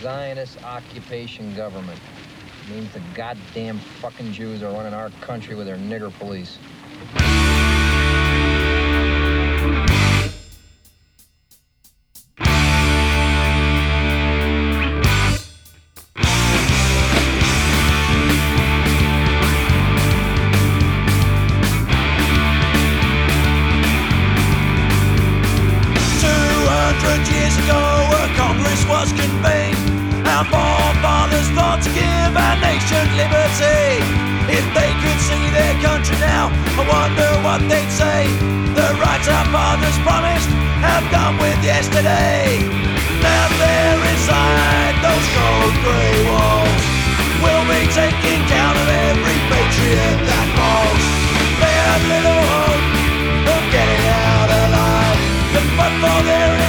Zionist occupation government. means the goddamn fucking Jews are running our country with their nigger police. Years ago, a Congress was convened. Our forefathers fought to give our nation liberty. If they could see their country now, I wonder what they'd say. The rights our fathers promised have gone with yesterday. Now they're inside those cold grey walls. We'll be taking count of every patriot that falls. They have little hope of getting out alive. But for their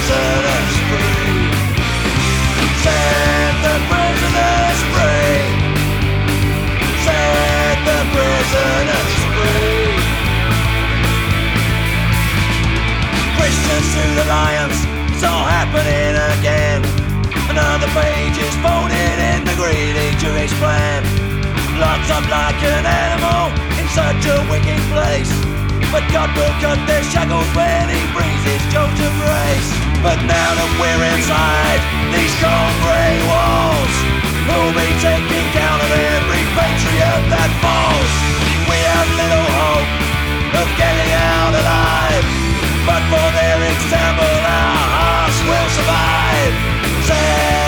prisoners free. Set the prisoners free. Set the prisoners free. Christians to the lions, it's all happening again. Another page is folded in the greedy Jewish plan. Locks up like an animal in such a wicked place. But God will cut their shackles when He brings His chosen race. But now that we're inside these cold grey walls, who'll be taking count of every patriot that falls? We have little hope of getting out alive. But for their example, our hearts will survive. Set